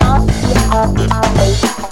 Oh, yeah, oh, oh, oh.